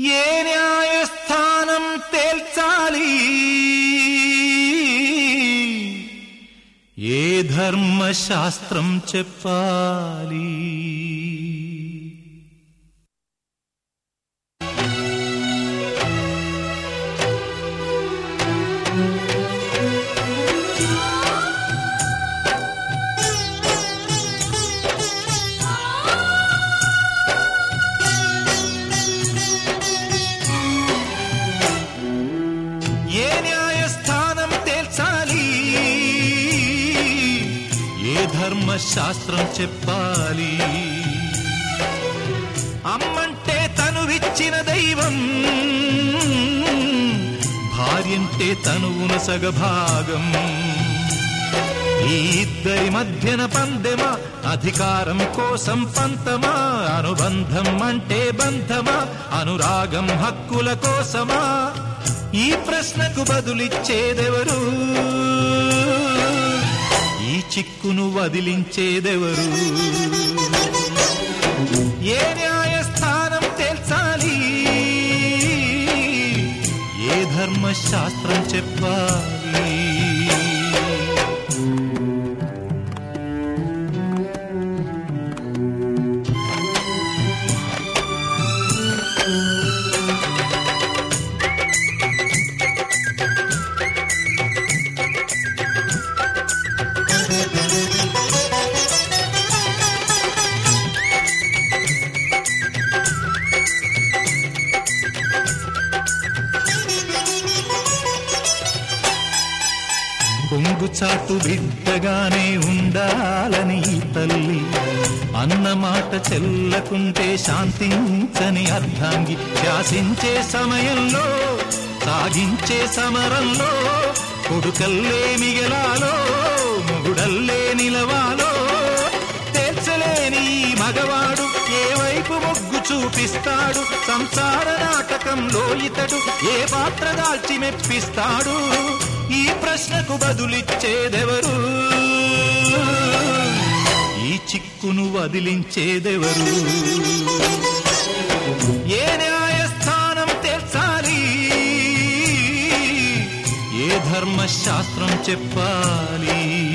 ये न्यायस्थानं तेल्चाली। ये धर्मशास्त्रम् पाली। ధర్మశాస్త్రం చెప్పాలి. అమ్మంటే తనువిచ్చిన దైవం భార్యంటే తనువున సగభాగం. ఈ ఇద్దరి మధ్యన పందెమా? అధికారం కోసం పంతమా? అనుబంధం అంటే బంధమా? అనురాగం హక్కుల కోసమా? ఈ ప్రశ్నకు బదులిచ్చేదెవరు? చిక్కును వదిలించేదెవరు? ఏ న్యాయస్థానం తేల్చాలి? ఏ ధర్మశాస్త్రం చెప్పాలి? కొంగు చాటు బిడ్డగానే ఉండాలని తల్లి. అన్న మాట చెల్లకుంటే శాంతించని అర్థాంగి శాసించే సమయంలో సాగించే సమరంలో కొడుకల్లే మిగలాలో మొగుడల్లే నిలవాలో. తెచ్చలేని మగవాడు ఏ వైపు మొగ్గు చూపిస్తాడు? సంసార నాటకంలో ఇతడు ఏ పాత్ర దాల్చి మెప్పిస్తాడు? ఈ ప్రశ్నకు బదులిచ్చేదెవరు? ఈ చిక్కును వదిలించేదెవరు? ఏ న్యాయస్థానం తెల్చాలి? ఏ ధర్మశాస్త్రం చెప్పాలి?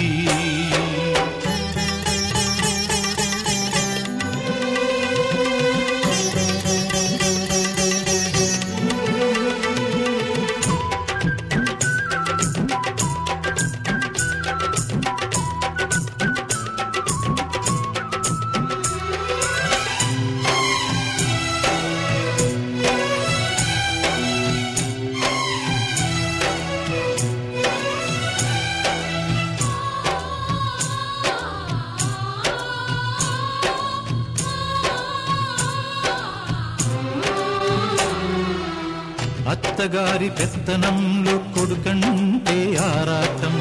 అత్తగారి పెత్తనంలో కొడుకంటే ఆరాటం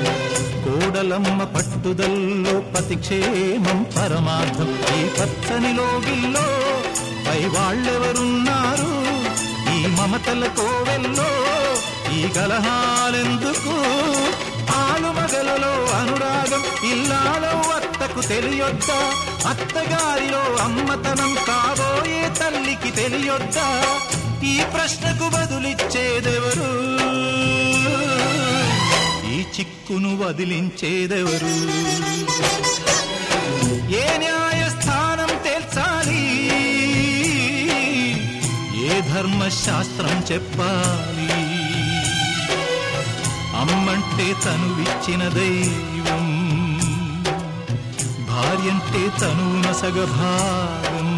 కోడలమ్మ పట్టుదల్లో పతిక్షేమం పరమార్థం. ఈ పచ్చని లోగిల్లో పై వాళ్ళెవరున్నారు ఈ మమతల కోవెల్లో ఈ కలహాలెందుకు? ఆలుమగలలో అనురాగం ఇల్లాలో అత్తకు తెలియొద్దా? అత్తగారిలో అమ్మతనం కాబోయే తల్లికి తెలియొద్దా? ఈ ప్రశ్నకు బదులిచ్చేదెవరు? ఈ చిక్కును వదిలించేదెవరు? ఏ న్యాయస్థానం తెల్చాలి? ఏ ధర్మశాస్త్రం చెప్పాలి? అమ్మంటే తను విచ్చిన దైవం భార్యంటే తనున సగభాగం